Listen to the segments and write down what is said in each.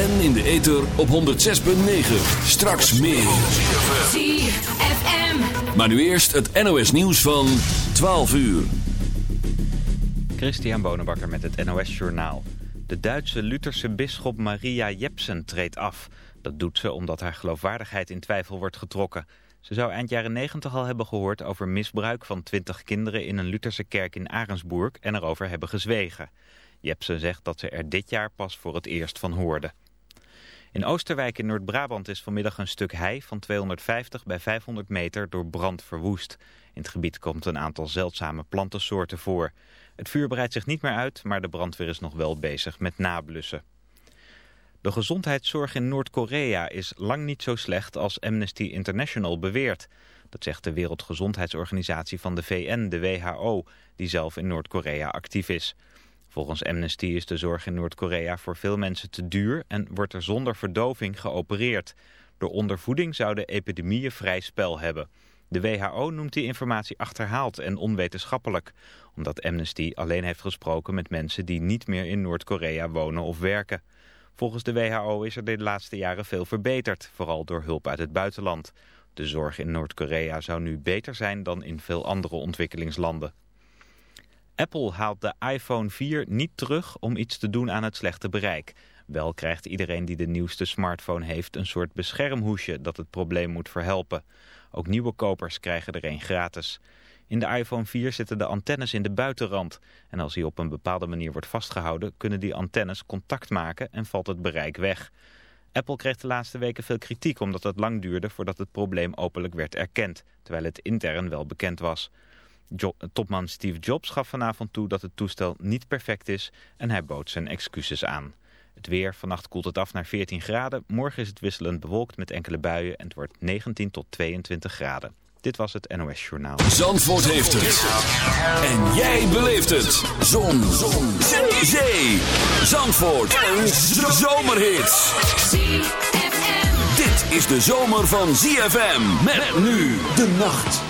En in de ether op 106.9. Straks meer. ZFM. Maar nu eerst het NOS nieuws van 12 uur. Christian Bonenbakker met het NOS Journaal. De Duitse Lutherse bisschop Maria Jepsen treedt af. Dat doet ze omdat haar geloofwaardigheid in twijfel wordt getrokken. Ze zou eind jaren 90 al hebben gehoord over misbruik van 20 kinderen in een Lutherse kerk in Arendsburg en erover hebben gezwegen. Jepsen zegt dat ze er dit jaar pas voor het eerst van hoorde. In Oosterwijk in Noord-Brabant is vanmiddag een stuk hei van 250 bij 500 meter door brand verwoest. In het gebied komt een aantal zeldzame plantensoorten voor. Het vuur breidt zich niet meer uit, maar de brandweer is nog wel bezig met nablussen. De gezondheidszorg in Noord-Korea is lang niet zo slecht als Amnesty International beweert. Dat zegt de Wereldgezondheidsorganisatie van de VN, de WHO, die zelf in Noord-Korea actief is. Volgens Amnesty is de zorg in Noord-Korea voor veel mensen te duur en wordt er zonder verdoving geopereerd. Door ondervoeding zouden epidemieën vrij spel hebben. De WHO noemt die informatie achterhaald en onwetenschappelijk, omdat Amnesty alleen heeft gesproken met mensen die niet meer in Noord-Korea wonen of werken. Volgens de WHO is er de laatste jaren veel verbeterd, vooral door hulp uit het buitenland. De zorg in Noord-Korea zou nu beter zijn dan in veel andere ontwikkelingslanden. Apple haalt de iPhone 4 niet terug om iets te doen aan het slechte bereik. Wel krijgt iedereen die de nieuwste smartphone heeft een soort beschermhoesje dat het probleem moet verhelpen. Ook nieuwe kopers krijgen er een gratis. In de iPhone 4 zitten de antennes in de buitenrand. En als die op een bepaalde manier wordt vastgehouden... kunnen die antennes contact maken en valt het bereik weg. Apple kreeg de laatste weken veel kritiek omdat het lang duurde... voordat het probleem openlijk werd erkend, terwijl het intern wel bekend was. Topman Steve Jobs gaf vanavond toe dat het toestel niet perfect is... en hij bood zijn excuses aan. Het weer, vannacht koelt het af naar 14 graden. Morgen is het wisselend bewolkt met enkele buien... en het wordt 19 tot 22 graden. Dit was het NOS Journaal. Zandvoort heeft het. En jij beleeft het. Zon. Zon. Zee. Zandvoort. Een zomerhit. Dit is de zomer van ZFM. Met nu de nacht.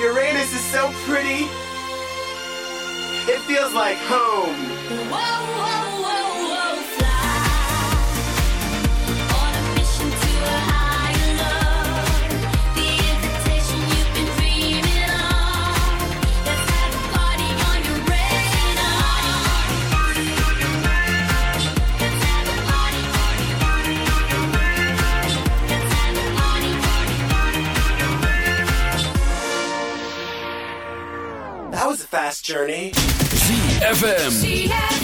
Uranus is so pretty. It feels like home. Whoa, whoa. fast journey. ZFM.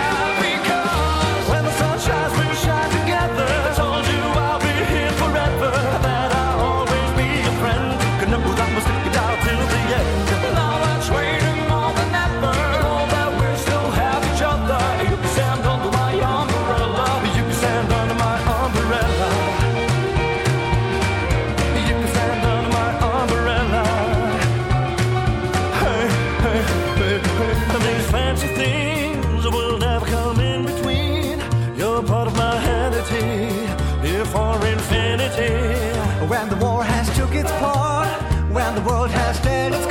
the world has stared its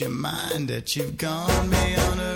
your mind that you've gone beyond a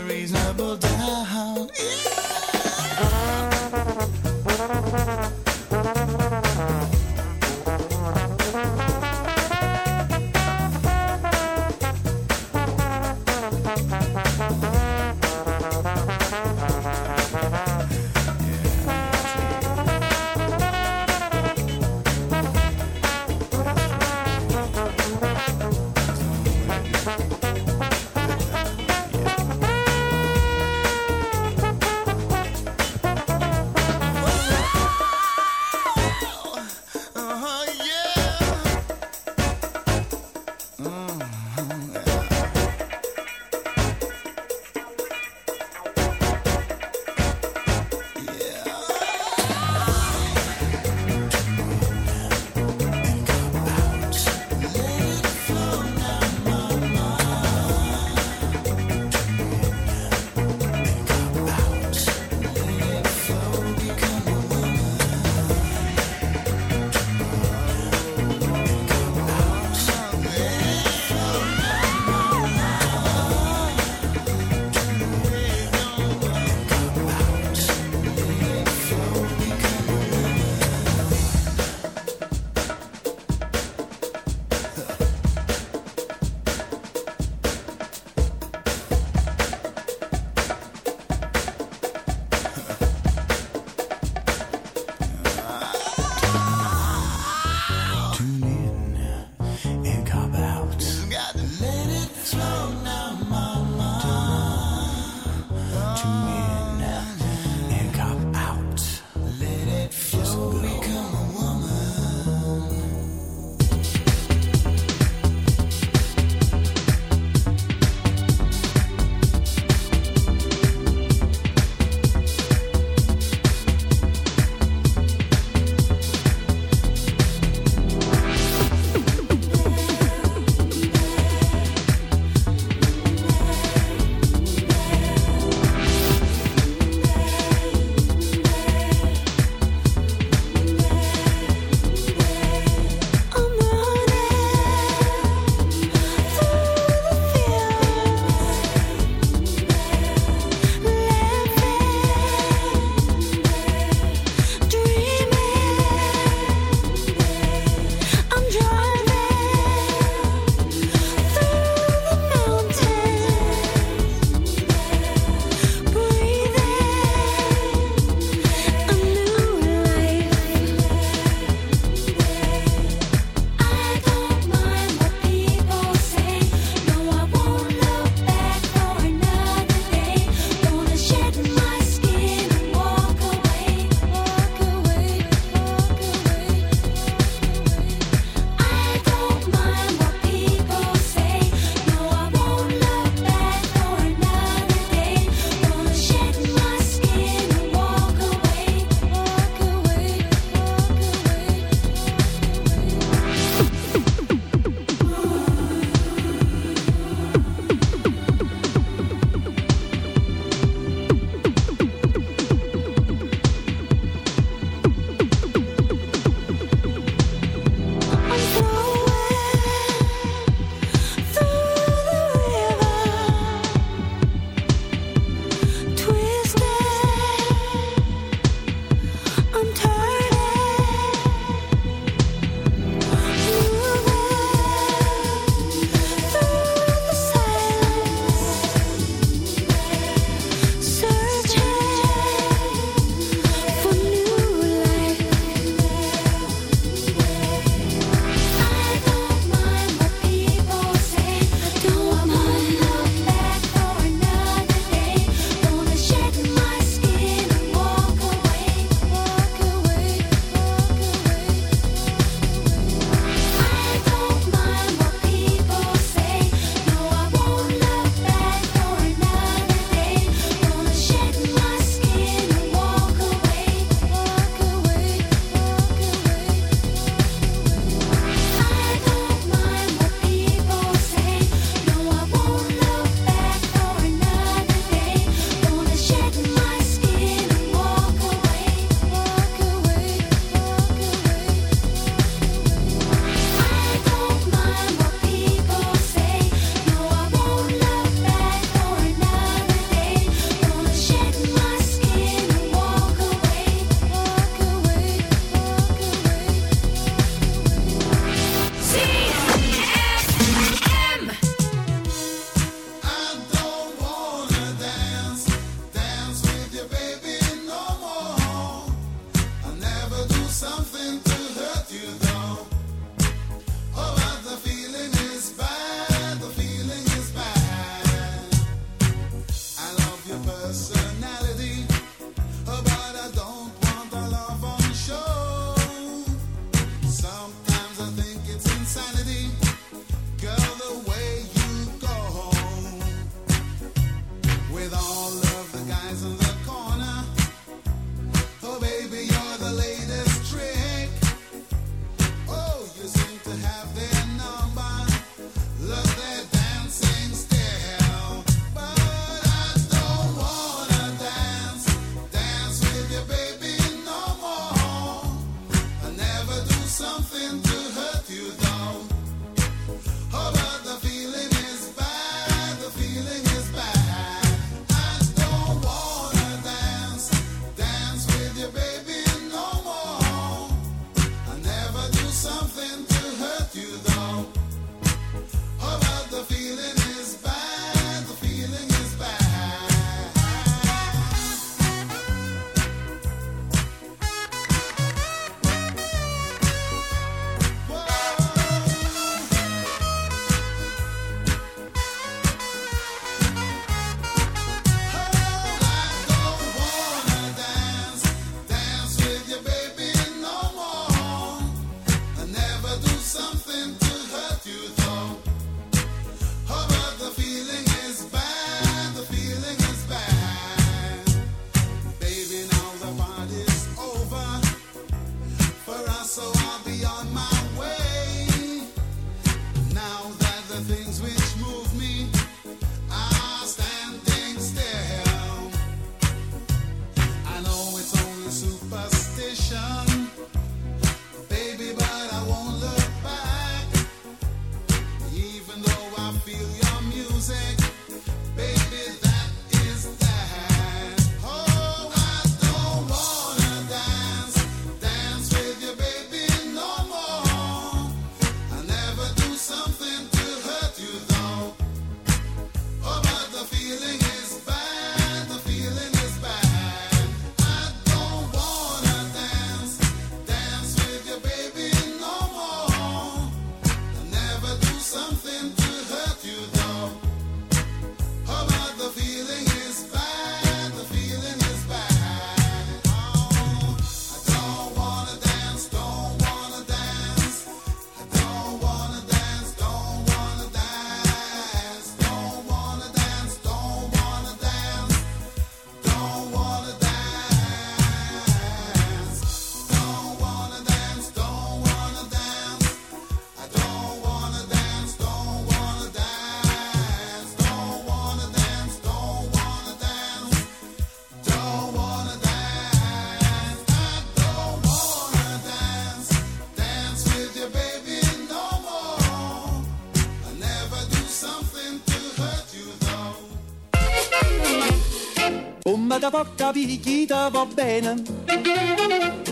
bocca picchita va bene.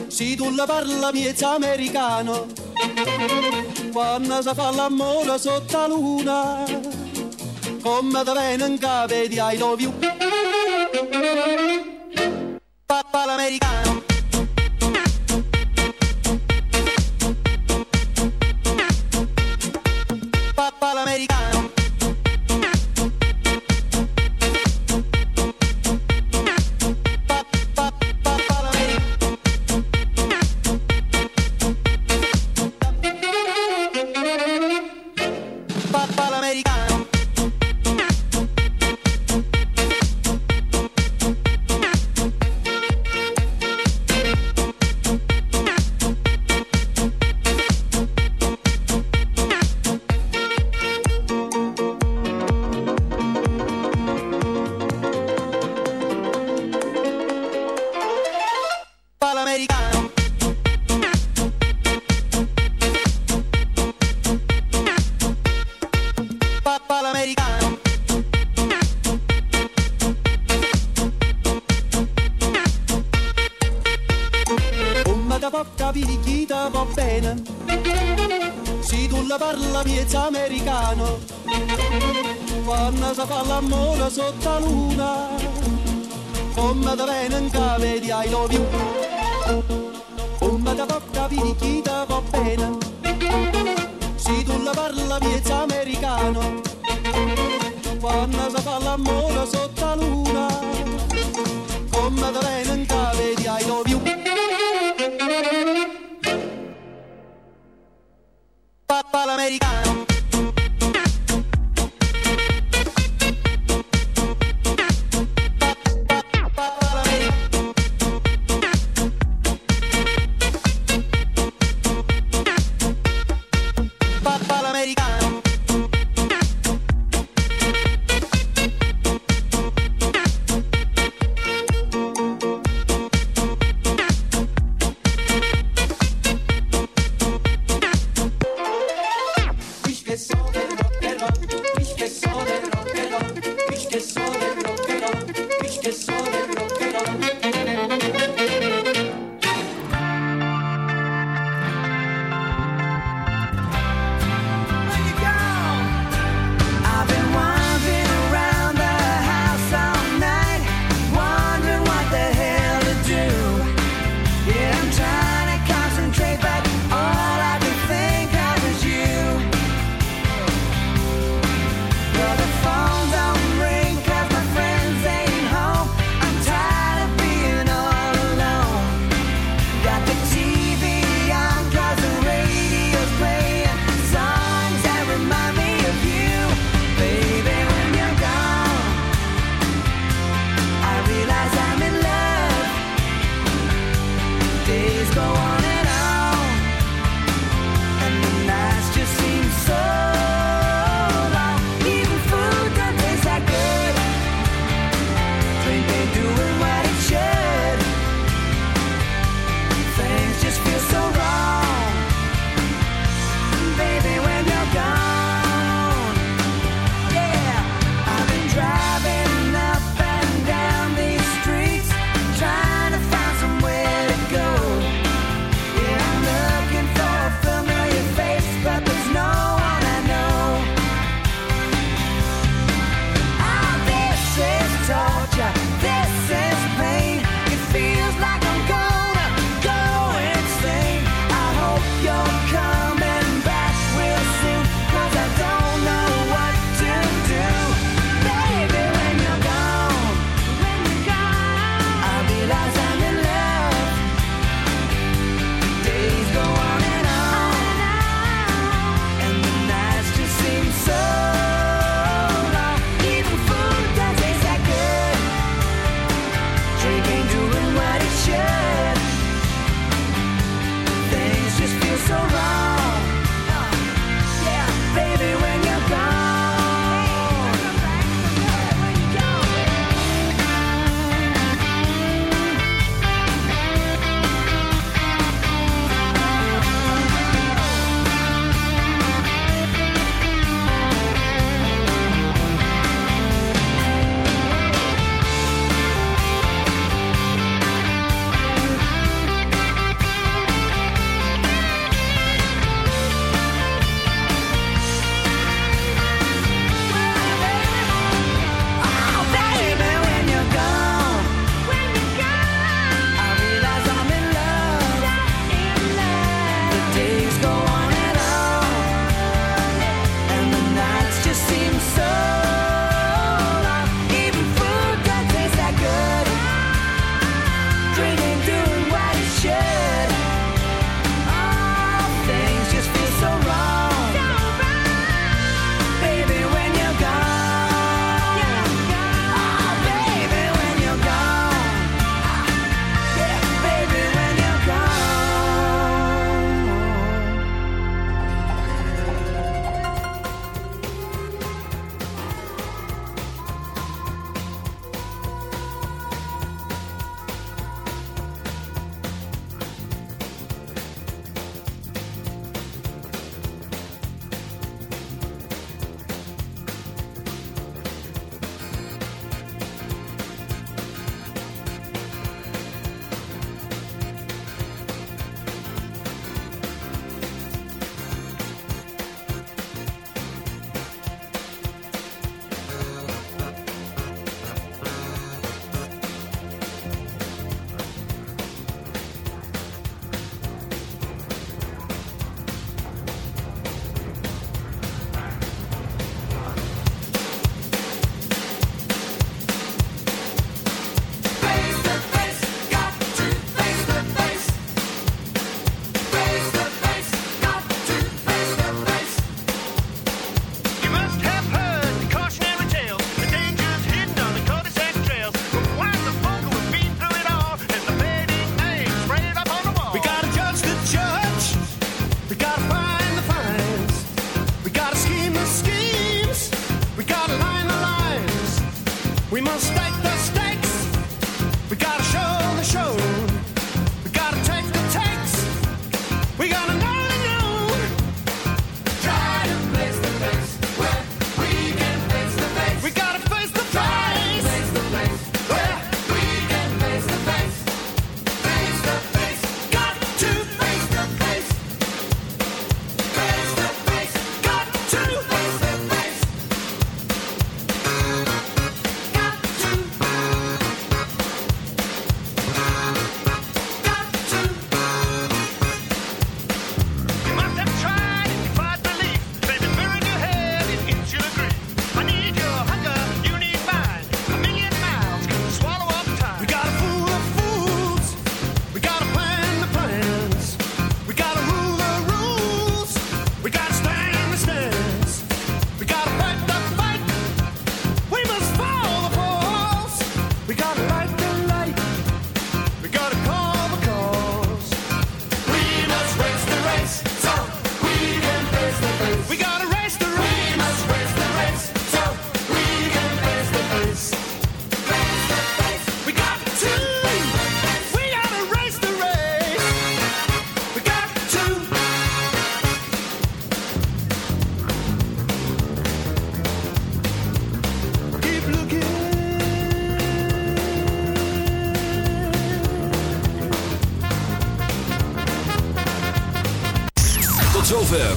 Si tu la parla miezza americano, quando si fa l'amore sotto la luna, come da bene in di I love you. donna si fa l'amore sotto la luna, come da venga vedi ai lovi, come da tocca vedi chi ti va bene, se tu la parla viezza americano, quando si fa l'amore sotto la luna, come da venga vedi ai lovi. days go on.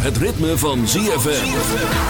Het ritme van ZFM.